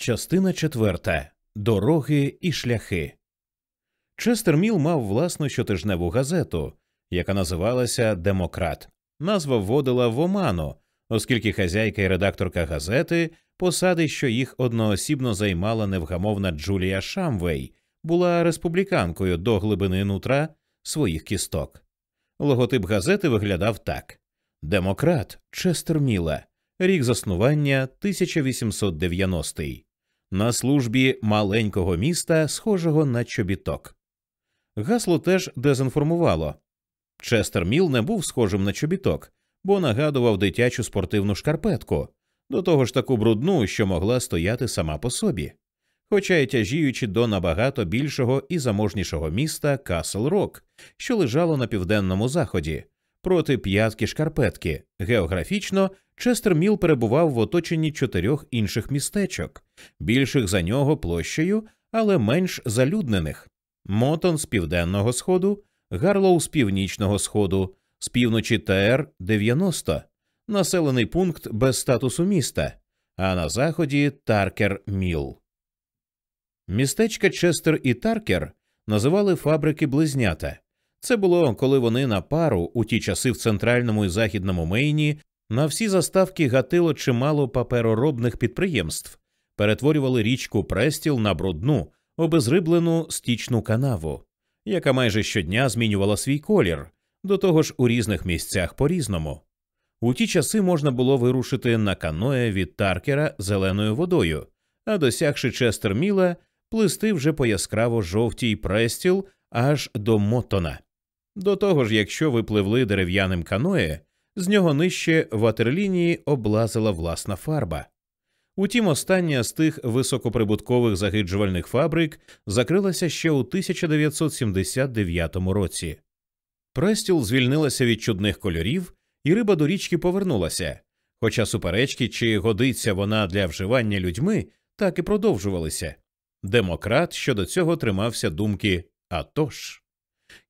Частина четверта Дороги і шляхи. Честер Міл мав власну щотижневу газету, яка називалася Демократ. Назва вводила в оману, оскільки хазяйка і редакторка газети, посади, що їх одноосібно займала невгамовна Джулія Шамвей, була республіканкою до глибини нутра своїх кісток. Логотип газети виглядав так: Демократ Честер Міла, рік заснування 1890 на службі маленького міста, схожого на чобіток. Гасло теж дезінформувало. Честер Міл не був схожим на чобіток, бо нагадував дитячу спортивну шкарпетку, до того ж таку брудну, що могла стояти сама по собі, хоча й тяжіючи до набагато більшого і заможнішого міста Касл Рок, що лежало на південному заході, проти п'ятки шкарпетки. Географічно Честер Міл перебував в оточенні чотирьох інших містечок, більших за нього площею, але менш залюднених Мотон з південного сходу, Гарлоу з північного сходу, з півночі ТР 90, населений пункт без статусу міста, а на заході Таркер Міл. Містечка Честер і Таркер називали фабрики близнята. Це було, коли вони на пару у ті часи в центральному і західному Мейні на всі заставки гатило чимало папероробних підприємств, перетворювали річку Престіл на брудну, обезриблену стічну канаву, яка майже щодня змінювала свій колір, до того ж у різних місцях по різному. У ті часи можна було вирушити на каное від Таркера зеленою водою, а досягши Честерміла, плисти вже по яскраво жовтій престіл аж до Моттона. До того ж, якщо ви пливли дерев'яним каное, з нього нижче ватерлінії облазила власна фарба. Утім, остання з тих високоприбуткових загиджувальних фабрик закрилася ще у 1979 році. Престіл звільнилася від чудних кольорів, і риба до річки повернулася. Хоча суперечки, чи годиться вона для вживання людьми, так і продовжувалися. Демократ щодо цього тримався думки «А тож».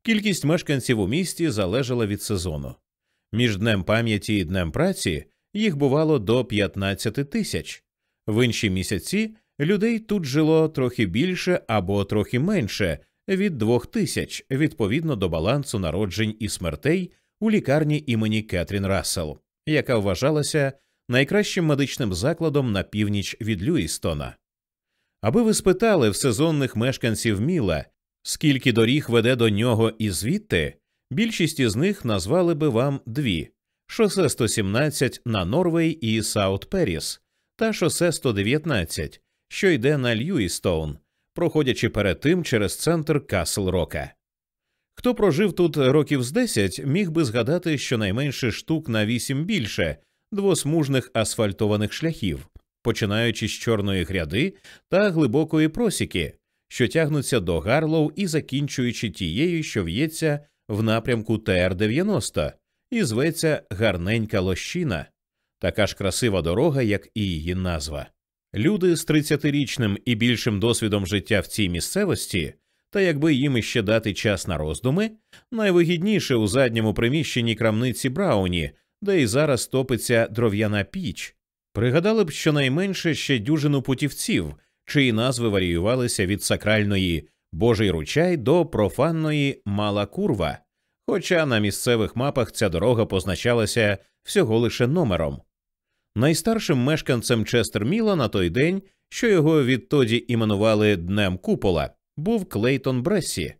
Кількість мешканців у місті залежала від сезону. Між днем пам'яті і днем праці їх бувало до 15 тисяч. В інші місяці людей тут жило трохи більше або трохи менше від двох тисяч відповідно до балансу народжень і смертей у лікарні імені Кетрін Рассел, яка вважалася найкращим медичним закладом на північ від Люїстона. Аби ви спитали в сезонних мешканців Міла, скільки доріг веде до нього і звідти, більшість із них назвали би вам дві шосе 117 на Норвей і Саут Періс та шосе 119, що йде на Льюістоун, проходячи перед тим через центр Касл Рока. Хто прожив тут років з 10, міг би згадати щонайменше штук на вісім більше двосмужних асфальтованих шляхів, починаючи з чорної гряди та глибокої просіки, що тягнуться до Гарлоу і закінчуючи тією, що в'ється в напрямку ТР-90 і зветься гарненька лощина така ж красива дорога, як і її назва. Люди з 30-річним і більшим досвідом життя в цій місцевості, та якби їм іще дати час на роздуми, найвигідніше у задньому приміщенні крамниці Брауні, де й зараз топиться дров'яна піч, пригадали б щонайменше ще дюжину путівців, чиї назви варіювалися від сакральної Божий ручай до профанної Мала Курва, хоча на місцевих мапах ця дорога позначалася всього лише номером. Найстаршим мешканцем Честерміла на той день, що його відтоді іменували Днем Купола, був Клейтон Брессі.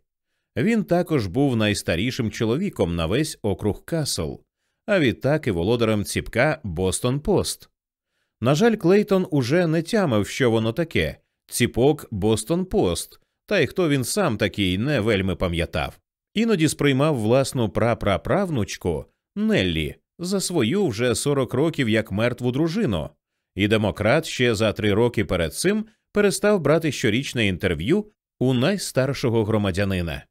Він також був найстарішим чоловіком на весь округ Касл, а відтак і володарем ціпка Бостон Пост. На жаль, Клейтон уже не тямив, що воно таке ціпок Бостон Пост, та й хто він сам такий не вельми пам'ятав. Іноді сприймав власну прапраправнучку Неллі за свою вже 40 років як мертву дружину, і демократ ще за три роки перед цим перестав брати щорічне інтерв'ю у найстаршого громадянина.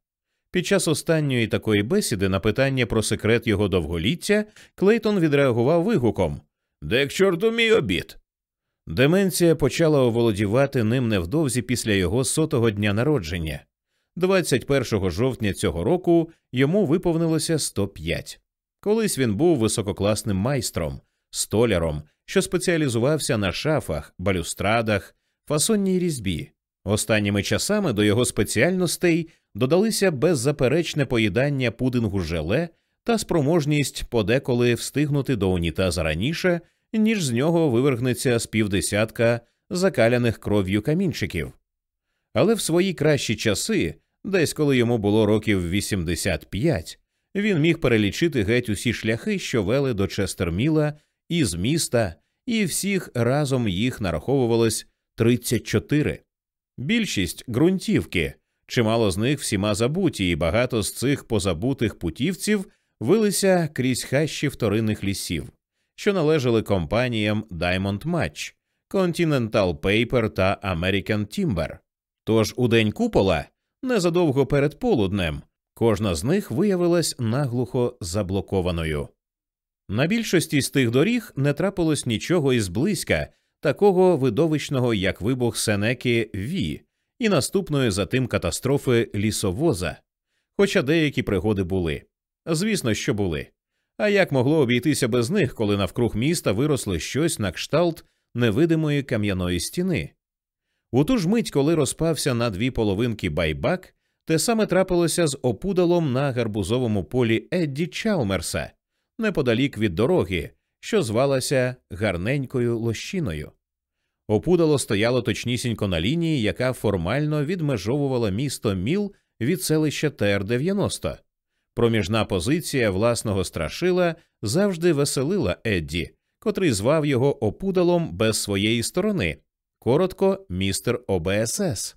Під час останньої такої бесіди на питання про секрет його довголіття Клейтон відреагував вигуком Де к чорту мій обід? Деменція почала оволодівати ним невдовзі після його сотого дня народження. 21 жовтня цього року йому виповнилося 105. Колись він був висококласним майстром, столяром, що спеціалізувався на шафах, балюстрадах, фасонній різьбі. Останніми часами до його спеціальностей додалися беззаперечне поїдання пудингу желе та спроможність подеколи встигнути до унітаза раніше, ніж з нього вивергнеться з півдесятка закаляних кров'ю камінчиків. Але в свої кращі часи, десь коли йому було років 85, він міг перелічити геть усі шляхи, що вели до Честерміла із міста, і всіх разом їх нараховувалось 34. Більшість ґрунтівки, чимало з них всіма забуті, і багато з цих позабутих путівців вилися крізь хащі вторинних лісів, що належали компаніям Diamond Match, Continental Paper та American Timber. Тож у день купола, незадовго перед полуднем, кожна з них виявилась наглухо заблокованою. На більшості з тих доріг не трапилось нічого із близька, такого видовищного, як вибух Сенеки Ві, і наступної за тим катастрофи лісовоза. Хоча деякі пригоди були. Звісно, що були. А як могло обійтися без них, коли навкруг міста виросло щось на кшталт невидимої кам'яної стіни? У ту ж мить, коли розпався на дві половинки байбак, те саме трапилося з опудалом на гарбузовому полі Едді Чалмерса, неподалік від дороги, що звалася гарненькою лощиною. Опудало стояло точнісінько на лінії, яка формально відмежовувала місто Міл від селища ТР-90. Проміжна позиція власного страшила завжди веселила Едді, котрий звав його опудалом без своєї сторони. Коротко, містер ОБСС.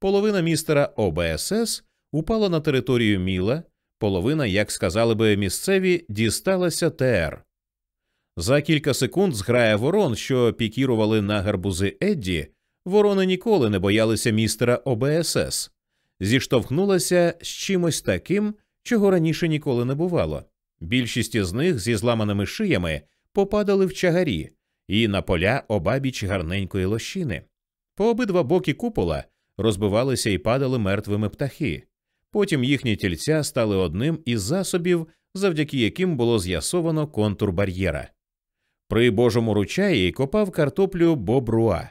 Половина містера ОБСС упала на територію Міла, половина, як сказали би місцеві, дісталася ТР. За кілька секунд зграя ворон, що пікірували на гарбузи Едді, ворони ніколи не боялися містера ОБСС, зіштовхнулася з чимось таким, чого раніше ніколи не бувало. Більшість із них зі зламаними шиями попадали в чагарі і на поля обабіч гарненької лощини. По обидва боки купола розбивалися і падали мертвими птахи. Потім їхні тільця стали одним із засобів, завдяки яким було з'ясовано контур бар'єра. При божому ручаї копав картоплю Бобруа.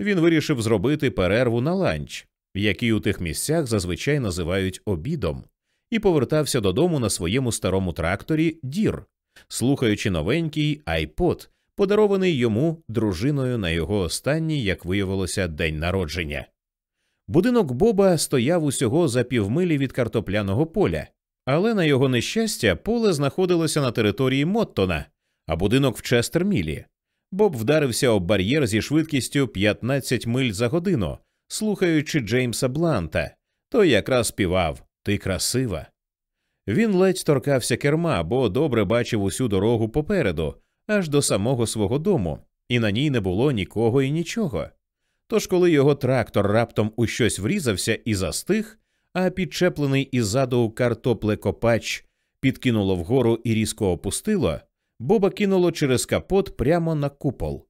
Він вирішив зробити перерву на ланч, який у тих місцях зазвичай називають обідом, і повертався додому на своєму старому тракторі Дір, слухаючи новенький айпод, подарований йому дружиною на його останній, як виявилося, день народження. Будинок Боба стояв усього за півмилі від картопляного поля, але на його нещастя поле знаходилося на території Моттона, а будинок в Честермілі. Боб вдарився об бар'єр зі швидкістю 15 миль за годину, слухаючи Джеймса Бланта. Той якраз співав Ти красива. Він ледь торкався керма, бо добре бачив усю дорогу попереду, аж до самого свого дому, і на ній не було нікого і нічого. Тож, коли його трактор раптом у щось врізався і застиг, а підчеплений іззаду картоплекопач підкинуло вгору і різко опустило, Боба кинуло через капот прямо на купол.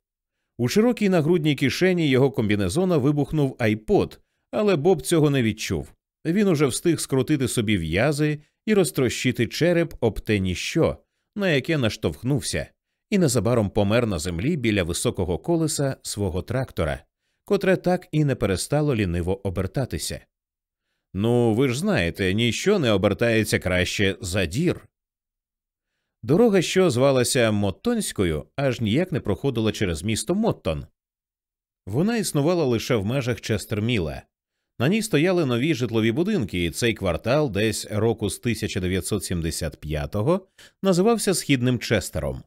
У широкій нагрудній кишені його комбінезона вибухнув айпод, але Боб цього не відчув. Він уже встиг скрутити собі в'язи і розтрощити череп об те ніщо, на яке наштовхнувся, і незабаром помер на землі біля високого колеса свого трактора, котре так і не перестало ліниво обертатися. Ну, ви ж знаєте, ніщо не обертається краще за дір. Дорога, що звалася Моттонською, аж ніяк не проходила через місто Моттон. Вона існувала лише в межах Честерміла. На ній стояли нові житлові будинки, і цей квартал, десь року з 1975-го, називався Східним Честером.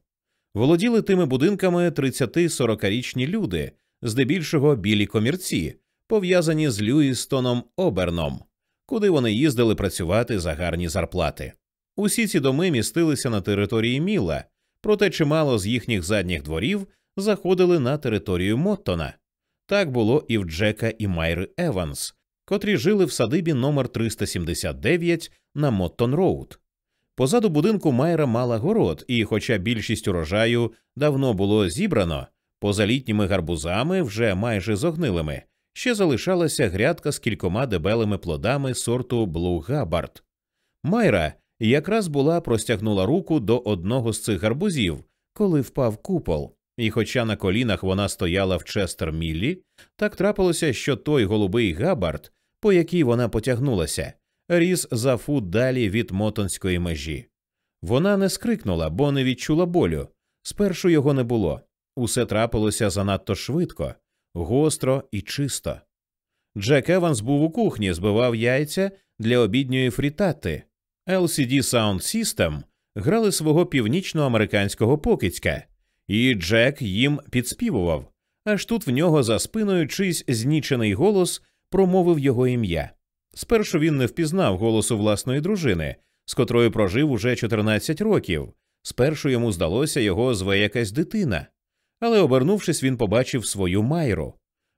Володіли тими будинками 30-40-річні люди, здебільшого білі комірці, пов'язані з Люїстоном Оберном, куди вони їздили працювати за гарні зарплати. Усі ці доми містилися на території Міла, проте чимало з їхніх задніх дворів заходили на територію Моттона. Так було і в Джека і Майри Еванс, котрі жили в садибі номер 379 на Моттон Роуд. Позаду будинку Майра мала город, і, хоча більшість урожаю давно було зібрано, поза літніми гарбузами, вже майже зогнилими, ще залишалася грядка з кількома дебелими плодами сорту Блу Габард. Майра якраз була простягнула руку до одного з цих гарбузів, коли впав купол. І, хоча на колінах вона стояла в Честер Міллі, так трапилося, що той голубий габард, по якій вона потягнулася, ріс за фут далі від мотонської межі. Вона не скрикнула, бо не відчула болю. Спершу його не було. Усе трапилося занадто швидко, гостро і чисто. Джек Еванс був у кухні, збивав яйця для обідньої фрітати. LCD Sound System грали свого північноамериканського покицька, і Джек їм підспівував. Аж тут в нього за спиною чийсь знічений голос промовив його ім'я. Спершу він не впізнав голосу власної дружини, з котрою прожив уже 14 років. Спершу йому здалося, його зве якась дитина. Але, обернувшись, він побачив свою майру.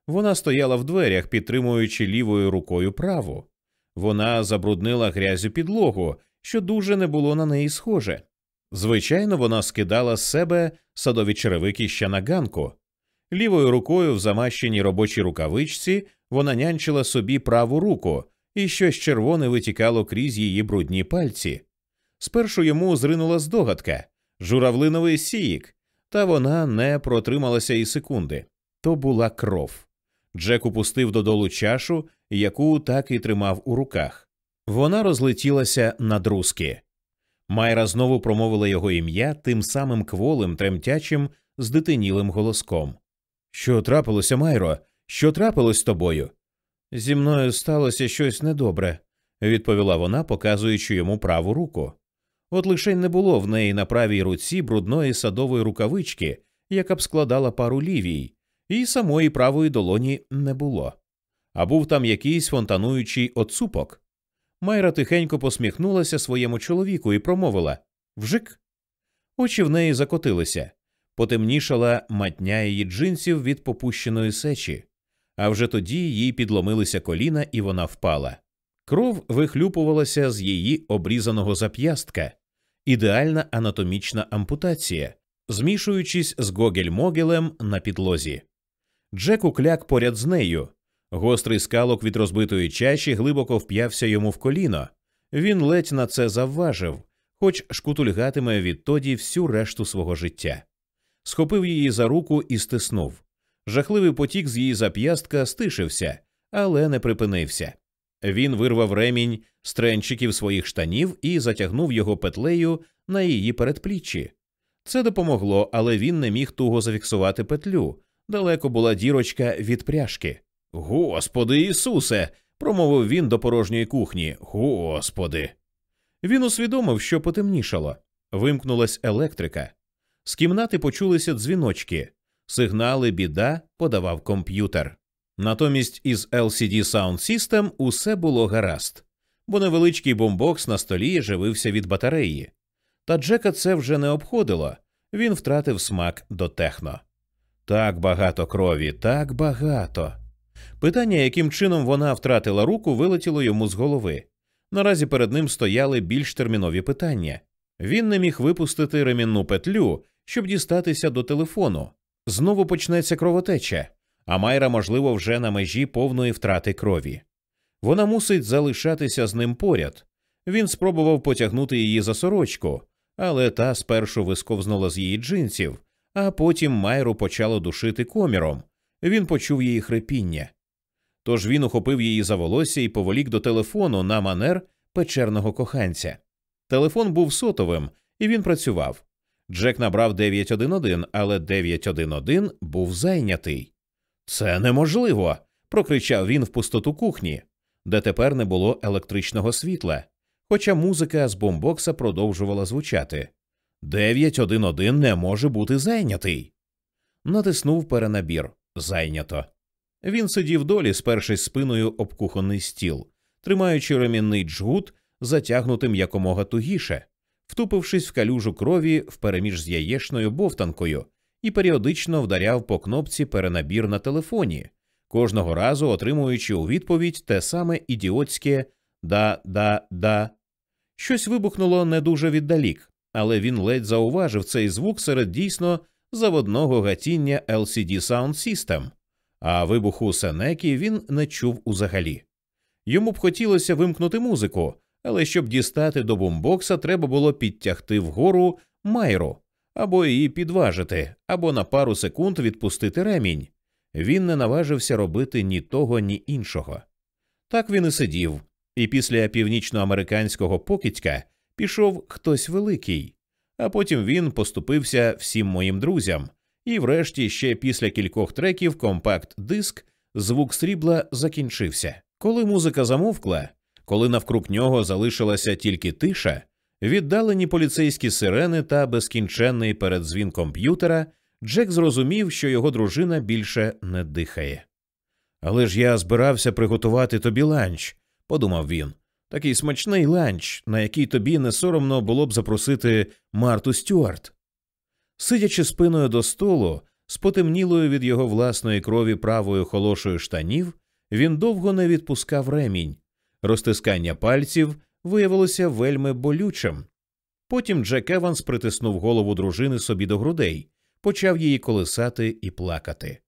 Вона стояла в дверях, підтримуючи лівою рукою праву. Вона забруднила грязю підлогу, що дуже не було на неї схоже. Звичайно, вона скидала з себе садові черевики ще на ганку. Лівою рукою в замащеній робочій рукавичці вона нянчила собі праву руку, і щось червоне витікало крізь її брудні пальці. Спершу йому зринула здогадка журавлиновий сіїк, та вона не протрималася і секунди. То була кров. Джек упустив додолу чашу, яку так і тримав у руках. Вона розлетілася на друзки. Майра знову промовила його ім'я тим самим кволим, тремтячим, здитинілим голоском. Що трапилося, Майро? Що трапилось з тобою? Зі мною сталося щось недобре, відповіла вона, показуючи йому праву руку. От лише не було в неї на правій руці брудної садової рукавички, яка б складала пару лівій, і самої правої долоні не було. А був там якийсь фонтануючий оцупок. Майра тихенько посміхнулася своєму чоловіку і промовила Вжик. Очі в неї закотилися, потемнішала матня її джинсів від попущеної сечі, а вже тоді їй підломилися коліна, і вона впала. Кров вихлюпувалася з її обрізаного зап'ястка, ідеальна анатомічна ампутація, змішуючись з гогель-могелем на підлозі. Джек укляк поряд з нею. Гострий скалок від розбитої чаші глибоко вп'явся йому в коліно. Він ледь на це завважив, хоч шкутульгатиме відтоді всю решту свого життя. Схопив її за руку і стиснув. Жахливий потік з її зап'ястка стишився, але не припинився. Він вирвав ремінь з тренчиків своїх штанів і затягнув його петлею на її передпліччі. Це допомогло, але він не міг туго зафіксувати петлю. Далеко була дірочка від пряжки. Господи Ісусе. промовив він до порожньої кухні. Господи. Він усвідомив, що потемнішало. Вимкнулась електрика. З кімнати почулися дзвіночки. Сигнали біда подавав комп'ютер. Натомість із LCD Sound System усе було гаразд, бо невеличкий бомбокс на столі живився від батареї. Та Джека це вже не обходило він втратив смак до техно. Так багато крові, так багато. Питання, яким чином вона втратила руку, вилетіло йому з голови. Наразі перед ним стояли більш термінові питання. Він не міг випустити ремінну петлю, щоб дістатися до телефону. Знову почнеться кровотеча, а Майра, можливо, вже на межі повної втрати крові. Вона мусить залишатися з ним поряд. Він спробував потягнути її за сорочку, але та спершу висковзнула з її джинсів, а потім Майру почало душити коміром. Він почув її хрипіння. Тож він ухопив її за волосся і поволік до телефону на манер печерного коханця. Телефон був сотовим, і він працював. Джек набрав 911, але 911 був зайнятий. Це неможливо. прокричав він в пустоту кухні, де тепер не було електричного світла, хоча музика з бомбокса продовжувала звучати. 911 не може бути зайнятий. Натиснув перенабір зайнято. Він сидів долі, спершись спиною об кухонний стіл, тримаючи ремінний джгут, затягнутим якомога тугіше, втупившись в калюжу крові впереміж з яєчною бовтанкою, і періодично вдаряв по кнопці перенабір на телефоні, кожного разу отримуючи у відповідь те саме ідіотське да-да-да. Щось вибухнуло не дуже віддалік, але він ледь зауважив цей звук серед дійсно заводного гатіння LCD Sound System, а вибуху Сенекі він не чув узагалі. Йому б хотілося вимкнути музику, але щоб дістати до бумбокса, треба було підтягти вгору майру, або її підважити, або на пару секунд відпустити ремінь. Він не наважився робити ні того, ні іншого. Так він і сидів, і після північноамериканського покидька пішов хтось великий, а потім він поступився всім моїм друзям, і врешті ще після кількох треків компакт диск звук срібла закінчився. Коли музика замовкла, коли навкруг нього залишилася тільки тиша, віддалені поліцейські сирени та безкінченний передзвін комп'ютера, Джек зрозумів, що його дружина більше не дихає. Але ж я збирався приготувати тобі ланч, подумав він. Такий смачний ланч, на який тобі не соромно було б запросити Марту Стюарт. Сидячи спиною до столу, з потемнілою від його власної крові правою холошою штанів, він довго не відпускав ремінь. Розтискання пальців виявилося вельми болючим. Потім Джек Еванс притиснув голову дружини собі до грудей, почав її колисати і плакати.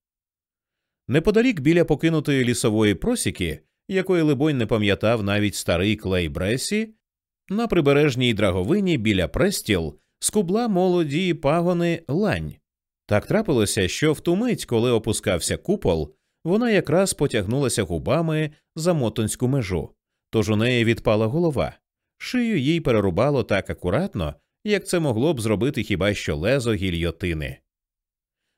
Неподалік біля покинутої лісової просіки, якої, либонь, не пам'ятав навіть старий клей Бресі, на прибережній драговині біля престіл скубла молоді пагони лань. Так трапилося, що в ту мить, коли опускався купол, вона якраз потягнулася губами за мотонську межу, тож у неї відпала голова. Шию їй перерубало так акуратно, як це могло б зробити хіба що лезо гільйотини.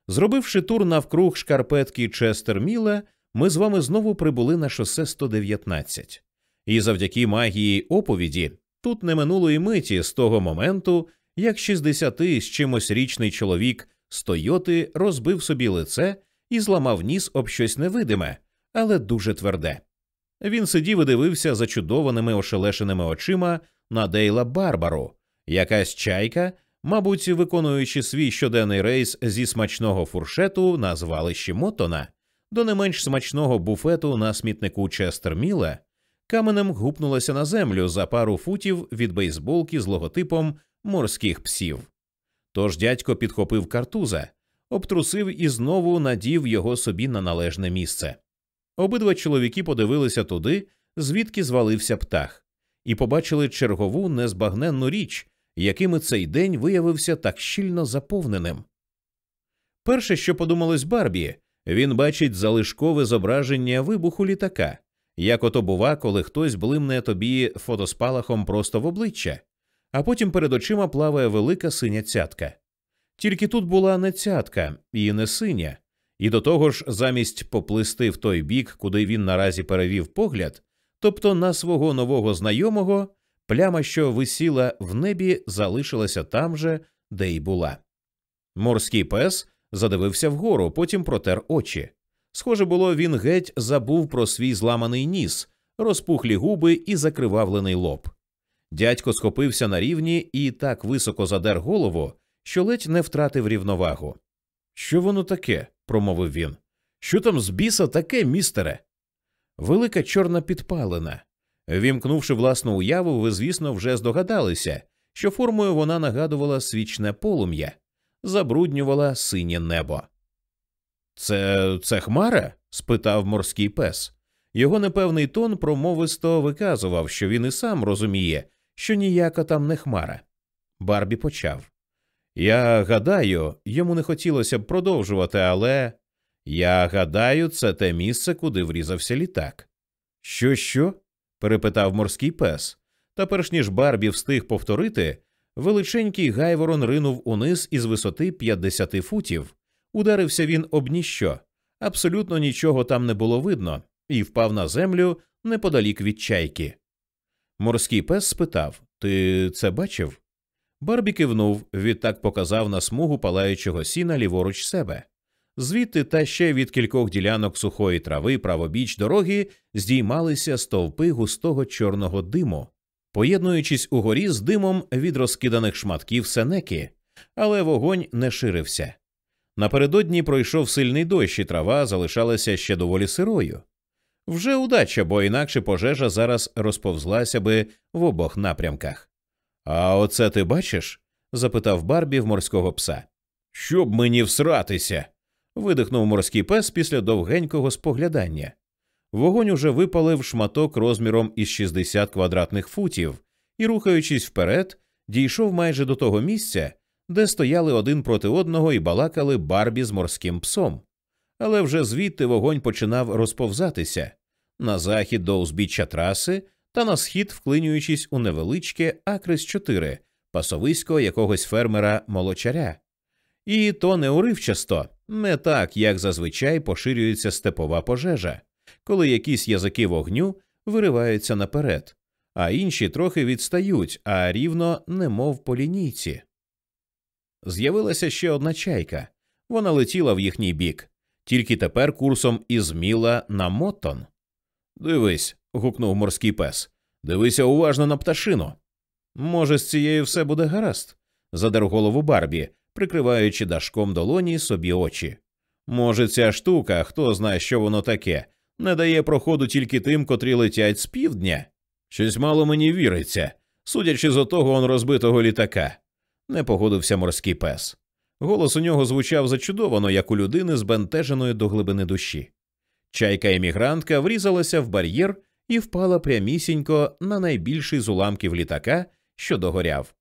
Зробивши тур навкруг шкарпетки Честерміла, ми з вами знову прибули на шосе 119. І завдяки магії оповіді тут не минулої миті з того моменту, як 60 з чимось річний чоловік з Тойоти розбив собі лице і зламав ніс об щось невидиме, але дуже тверде. Він сидів і дивився зачудованими ошелешеними очима на Дейла Барбару, якась чайка, мабуть, виконуючи свій щоденний рейс зі смачного фуршету на звалищі Мотона до не менш смачного буфету на смітнику Честерміла, каменем гупнулася на землю за пару футів від бейсболки з логотипом морських псів. Тож дядько підхопив картуза, обтрусив і знову надів його собі на належне місце. Обидва чоловіки подивилися туди, звідки звалився птах, і побачили чергову незбагненну річ, якими цей день виявився так щільно заповненим. Перше, що подумалось Барбі, він бачить залишкове зображення вибуху літака, як ото бува, коли хтось блимне тобі фотоспалахом просто в обличчя, а потім перед очима плаває велика синя цятка. Тільки тут була не цятка і не синя, і до того ж, замість поплисти в той бік, куди він наразі перевів погляд, тобто на свого нового знайомого, пляма, що висіла в небі, залишилася там же, де й була. Морський пес задивився вгору, потім протер очі. Схоже було, він геть забув про свій зламаний ніс, розпухлі губи і закривавлений лоб. Дядько схопився на рівні і так високо задер голову, що ледь не втратив рівновагу. Що воно таке? промовив він. Що там з біса таке, містере? Велика чорна підпалина. Вімкнувши власну уяву, ви, звісно, вже здогадалися, що формою вона нагадувала свічне полум'я, забруднювала синє небо. Це це хмара? спитав морський пес. Його непевний тон промовисто виказував, що він і сам розуміє, що ніяка там не хмара. Барбі почав. Я гадаю, йому не хотілося б продовжувати, але я гадаю, це те місце, куди врізався літак. Що, що? перепитав морський пес. Та перш ніж Барбі встиг повторити, величенький гайворон ринув униз із висоти 50 футів. Ударився він об ніщо. Абсолютно нічого там не було видно, і впав на землю неподалік від чайки. Морський пес спитав Ти це бачив? Барбі кивнув, відтак показав на смугу палаючого сіна ліворуч себе. Звідти та ще від кількох ділянок сухої трави правобіч дороги здіймалися стовпи густого чорного диму, поєднуючись угорі з димом від розкиданих шматків сенеки, але вогонь не ширився. Напередодні пройшов сильний дощ, і трава залишалася ще доволі сирою. Вже удача, бо інакше пожежа зараз розповзлася би в обох напрямках. А оце ти бачиш? запитав Барбі в морського пса. Щоб мені всратися. видихнув морський пес після довгенького споглядання. Вогонь уже випалив шматок розміром із 60 квадратних футів і, рухаючись вперед, дійшов майже до того місця, де стояли один проти одного і балакали Барбі з морським псом. Але вже звідти вогонь починав розповзатися на захід до узбіччя траси та на схід, вклинюючись у невеличке Акрис 4 пасовисько якогось фермера молочаря. І то не уривчасто, не так, як зазвичай поширюється степова пожежа, коли якісь язики вогню вириваються наперед, а інші трохи відстають, а рівно немов по лінійці. З'явилася ще одна чайка. Вона летіла в їхній бік, тільки тепер курсом із Міла на Моттон. Дивись. гукнув морський пес. Дивися уважно на пташину. Може, з цією все буде гаразд, задер голову Барбі, прикриваючи дашком долоні собі очі. Може, ця штука, хто знає, що воно таке, не дає проходу тільки тим, котрі летять з півдня. Щось мало мені віриться, судячи з отого он розбитого літака. Не погодився морський пес. Голос у нього звучав зачудовано, як у людини, збентеженої до глибини душі. Чайка емігрантка врізалася в бар'єр і впала прямісінько на найбільший з уламків літака, що догоряв.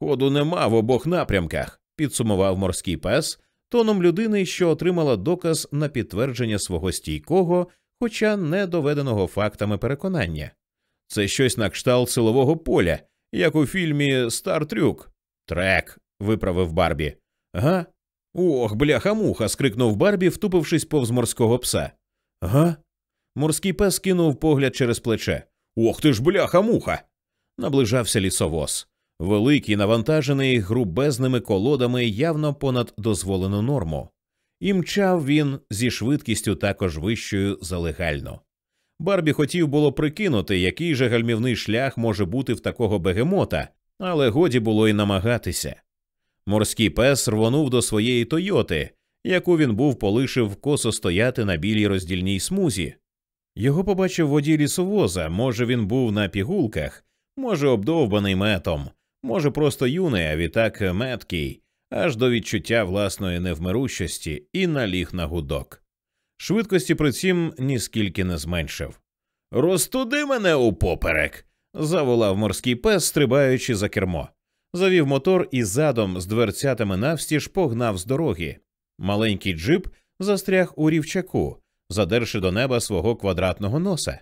Ходу нема в обох напрямках, підсумував морський пес, тоном людини, що отримала доказ на підтвердження свого стійкого, хоча не доведеного фактами переконання. Це щось на кшталт силового поля, як у фільмі Стар Трюк. Трек, виправив Барбі. Га? Ох, бляха муха. скрикнув Барбі, втупившись повз морського пса. Га? Морський пес кинув погляд через плече. Ох ти ж, бляха муха. Наближався лісовоз великий, навантажений грубезними колодами явно понад дозволену норму, і мчав він зі швидкістю також вищою за легальну. Барбі хотів було прикинути, який же гальмівний шлях може бути в такого бегемота, але годі було й намагатися. Морський пес рвонув до своєї Тойоти, яку він був полишив косо стояти на білій роздільній смузі. Його побачив водій лісовоза, може, він був на пігулках, може, обдовбаний метом, може, просто юний, а відтак меткий, аж до відчуття власної невмирущості і наліг на гудок. Швидкості при цім ніскільки не зменшив. Розтуди мене у поперек. заволав морський пес, стрибаючи за кермо. Завів мотор і задом з дверцятами навстіж погнав з дороги. Маленький джип застряг у рівчаку, задерши до неба свого квадратного носа.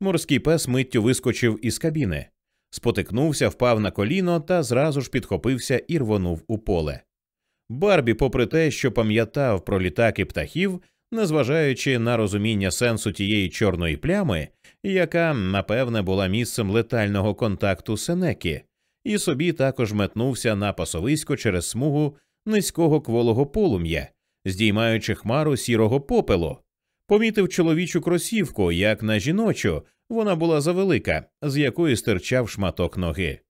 Морський пес миттю вискочив із кабіни спотикнувся, впав на коліно та зразу ж підхопився і рвонув у поле. Барбі, попри те, що пам'ятав про літаки птахів, незважаючи на розуміння сенсу тієї чорної плями, яка, напевне, була місцем летального контакту Сенеки, і собі також метнувся на пасовисько через смугу низького кволого полум'я, здіймаючи хмару сірого попелу. Помітив чоловічу кросівку, як на жіночу, вона була завелика, з якої стирчав шматок ноги.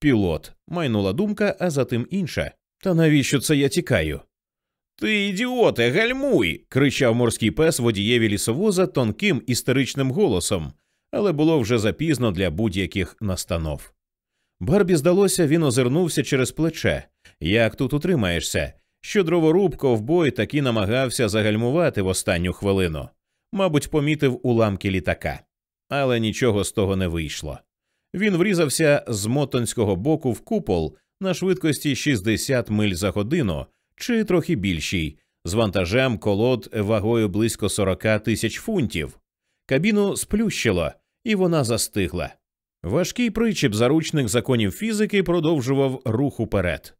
Пілот, майнула думка, а затим інша. Та навіщо це я тікаю? Ти, ідіоте, гальмуй. кричав морський пес водієві лісовоза тонким істеричним голосом, але було вже запізно для будь-яких настанов. Барбі, здалося, він озирнувся через плече. Як тут утримаєшся? Що дроворуб ковбой таки намагався загальмувати в останню хвилину, мабуть, помітив уламки літака але нічого з того не вийшло. Він врізався з мотонського боку в купол на швидкості 60 миль за годину чи трохи більшій, з вантажем колод вагою близько 40 тисяч фунтів. Кабіну сплющило, і вона застигла. Важкий причіп заручних законів фізики продовжував рух уперед.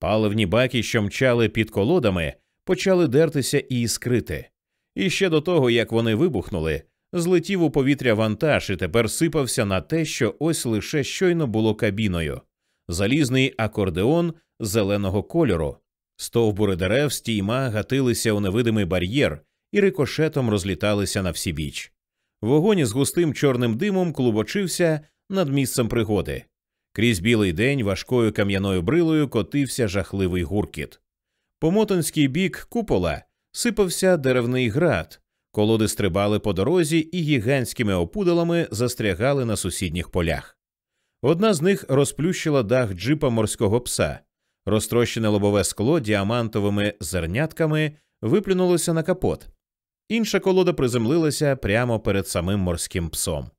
Паливні баки, що мчали під колодами, почали дертися і іскрити. І ще до того, як вони вибухнули, злетів у повітря вантаж і тепер сипався на те, що ось лише щойно було кабіною, залізний акордеон зеленого кольору. Стовбури дерев стійма гатилися у невидимий бар'єр і рикошетом розліталися на всі біч. Вогонь з густим чорним димом клубочився над місцем пригоди. Крізь білий день важкою кам'яною брилою котився жахливий гуркіт. По мотонський бік купола сипався деревний град, Колоди стрибали по дорозі і гігантськими опудалами застрягали на сусідніх полях. Одна з них розплющила дах джипа морського пса, розтрощене лобове скло діамантовими зернятками виплюнулося на капот. Інша колода приземлилася прямо перед самим морським псом.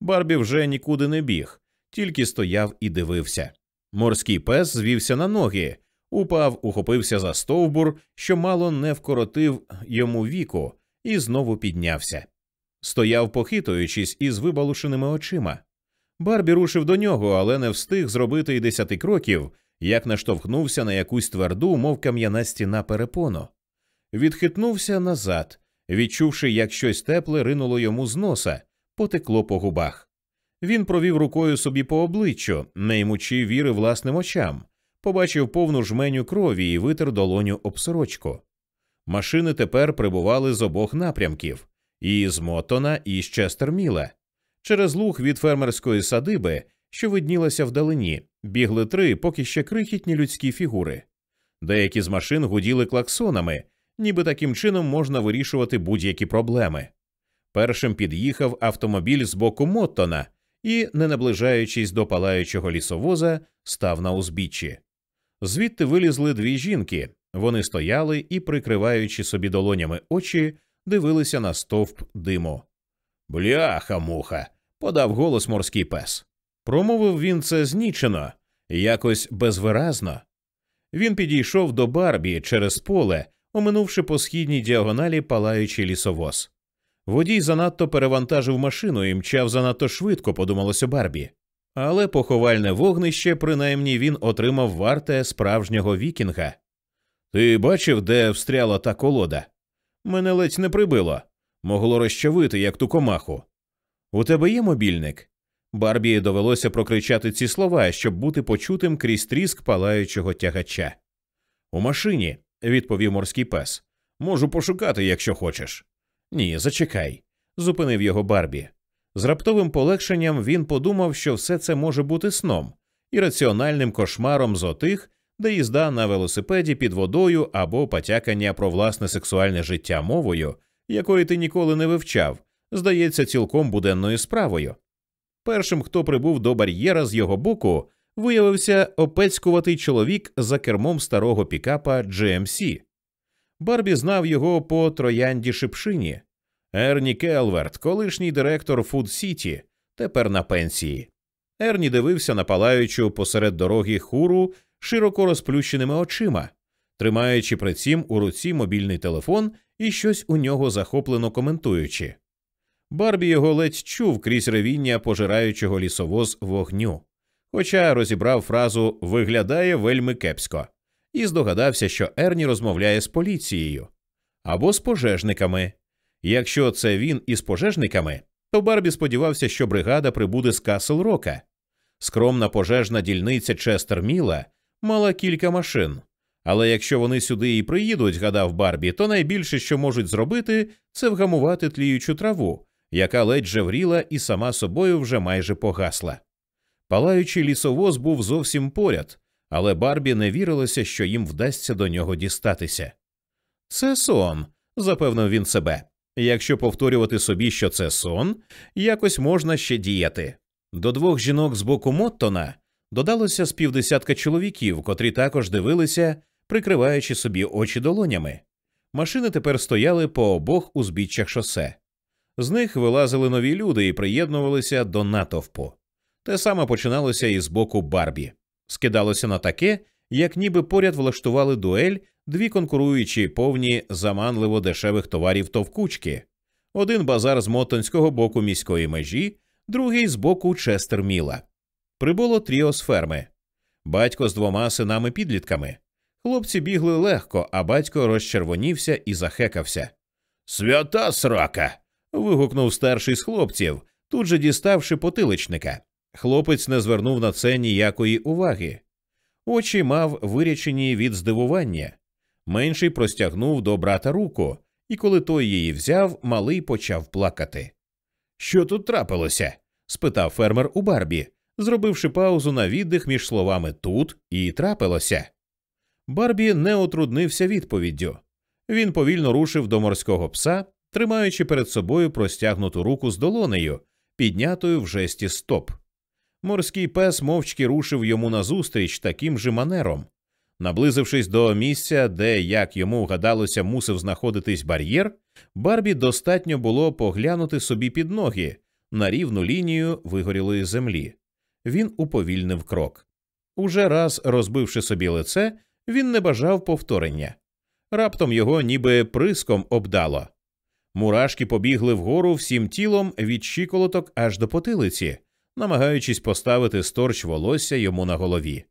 Барбі вже нікуди не біг, тільки стояв і дивився. Морський пес звівся на ноги, упав, ухопився за стовбур, що мало не вкоротив йому віку, і знову піднявся. Стояв, похитуючись із вибалушеними очима. Барбі рушив до нього, але не встиг зробити й десяти кроків, як наштовхнувся на якусь тверду, мов кам'яна стіна перепону. Відхитнувся назад, відчувши, як щось тепле ринуло йому з носа, потекло по губах. Він провів рукою собі по обличчю, не ймучи віри власним очам, побачив повну жменю крові і витер долоню об сорочку. Машини тепер прибували з обох напрямків і з Мотона, і з Честерміла. Через луг від фермерської садиби, що виднілася вдалині, бігли три поки ще крихітні людські фігури. Деякі з машин гуділи клаксонами, ніби таким чином можна вирішувати будь-які проблеми. Першим під'їхав автомобіль з боку Моттона і, не наближаючись до палаючого лісовоза, став на узбіччі. Звідти вилізли дві жінки. Вони стояли і, прикриваючи собі долонями очі, дивилися на стовп диму. Бляха, муха. подав голос морський пес. Промовив він це знічено, якось безвиразно. Він підійшов до Барбі через поле, оминувши по східній діагоналі палаючий лісовоз. Водій занадто перевантажив машину і мчав занадто швидко, подумалося Барбі. Але поховальне вогнище, принаймні, він отримав варте справжнього вікінга. Ти бачив, де встряла та колода? Мене ледь не прибило. Могло розчавити, як ту комаху. У тебе є мобільник? Барбі довелося прокричати ці слова, щоб бути почутим крізь тріск палаючого тягача. У машині, відповів морський пес. Можу пошукати, якщо хочеш. Ні, зачекай, зупинив його Барбі. З раптовим полегшенням він подумав, що все це може бути сном і раціональним кошмаром з отих, де їзда на велосипеді під водою або потякання про власне сексуальне життя мовою, якої ти ніколи не вивчав, здається цілком буденною справою. Першим, хто прибув до бар'єра з його боку, виявився опецькуватий чоловік за кермом старого пікапа GMC. Барбі знав його по троянді Шипшині. Ерні Келверт, колишній директор Фуд Сіті, тепер на пенсії. Ерні дивився на палаючу посеред дороги хуру широко розплющеними очима, тримаючи при цім у руці мобільний телефон і щось у нього захоплено коментуючи. Барбі його ледь чув крізь ревіння пожираючого лісовоз вогню, хоча розібрав фразу виглядає вельми кепсько, і здогадався, що Ерні розмовляє з поліцією або з пожежниками. Якщо це він із пожежниками, то Барбі сподівався, що бригада прибуде з Касл Рока. Скромна пожежна дільниця Честер Міла мала кілька машин, але якщо вони сюди і приїдуть, гадав Барбі, то найбільше, що можуть зробити, це вгамувати тліючу траву, яка ледь жевріла і сама собою вже майже погасла. Палаючий лісовоз був зовсім поряд, але Барбі не вірилося, що їм вдасться до нього дістатися. Це сон, запевнив він себе. Якщо повторювати собі, що це сон, якось можна ще діяти. До двох жінок з боку Моттона додалося з півдесятка чоловіків, котрі також дивилися, прикриваючи собі очі долонями. Машини тепер стояли по обох узбіччях шосе. З них вилазили нові люди і приєднувалися до натовпу. Те саме починалося і з боку Барбі. Скидалося на таке, як ніби поряд влаштували дуель дві конкуруючі повні заманливо дешевих товарів товкучки, один базар з мотонського боку міської межі, другий з боку Честерміла. Прибуло тріо з ферми. Батько з двома синами підлітками. Хлопці бігли легко, а батько розчервонівся і захекався. Свята срака. вигукнув старший з хлопців, тут же діставши потиличника. Хлопець не звернув на це ніякої уваги. Очі мав вирячені від здивування. Менший простягнув до брата руку, і коли той її взяв, малий почав плакати. Що тут трапилося? спитав фермер у Барбі, зробивши паузу на віддих між словами тут і трапилося. Барбі не отруднився відповіддю. Він повільно рушив до морського пса, тримаючи перед собою простягнуту руку з долонею, піднятою в жесті стоп. Морський пес мовчки рушив йому назустріч таким же манером. Наблизившись до місця, де, як йому гадалося, мусив знаходитись бар'єр, Барбі достатньо було поглянути собі під ноги на рівну лінію вигорілої землі. Він уповільнив крок. Уже раз розбивши собі лице, він не бажав повторення. Раптом його ніби приском обдало. Мурашки побігли вгору всім тілом від щиколоток аж до потилиці, намагаючись поставити сторч волосся йому на голові.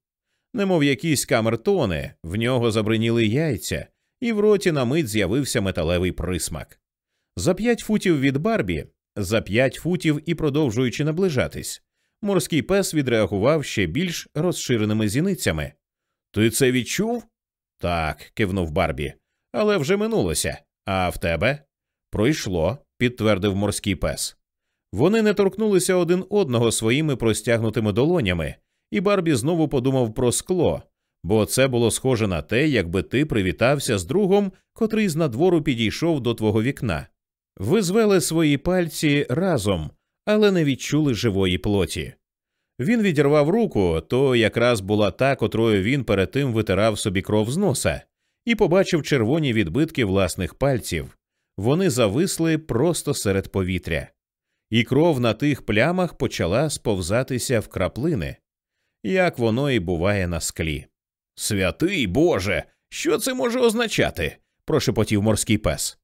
Немов якісь камертони, в нього забриніли яйця, і в роті на мить з'явився металевий присмак. За п'ять футів від Барбі, за п'ять футів і продовжуючи наближатись, морський пес відреагував ще більш розширеними зіницями. Ти це відчув? Так, кивнув Барбі. Але вже минулося. А в тебе? Пройшло, підтвердив морський пес. Вони не торкнулися один одного своїми простягнутими долонями, і Барбі знову подумав про скло, бо це було схоже на те, якби ти привітався з другом, котрий з надвору підійшов до твого вікна. Ви звели свої пальці разом, але не відчули живої плоті. Він відірвав руку, то якраз була та, котрою він перед тим витирав собі кров з носа, і побачив червоні відбитки власних пальців. Вони зависли просто серед повітря, і кров на тих плямах почала сповзатися в краплини, як воно і буває на склі. Святий Боже, що це може означати? прошепотів морський пес.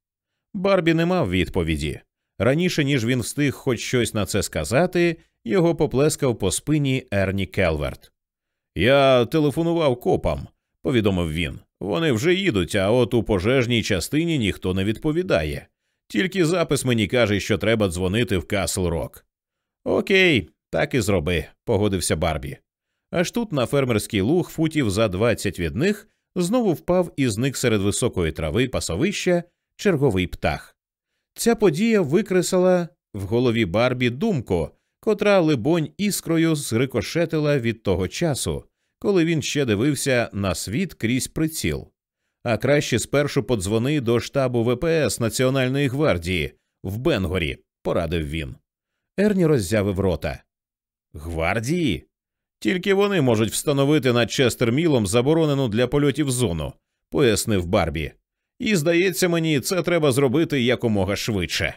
Барбі не мав відповіді. Раніше ніж він встиг хоч щось на це сказати, його поплескав по спині Ерні Келверт. Я телефонував копам, повідомив він. Вони вже їдуть, а от у пожежній частині ніхто не відповідає. Тільки запис мені каже, що треба дзвонити в Касл Рок. Окей, так і зроби, погодився Барбі. Аж тут на фермерський луг футів за двадцять від них знову впав і зник серед високої трави пасовища черговий птах. Ця подія викресала в голові Барбі думку, котра, либонь, іскрою зрикошетила від того часу, коли він ще дивився на світ крізь приціл. А краще спершу подзвони до штабу ВПС Національної гвардії в Бенгорі, порадив він. Ерні роззявив рота. Гвардії? Тільки вони можуть встановити над Честермілом заборонену для польотів зону, пояснив Барбі. І здається мені, це треба зробити якомога швидше.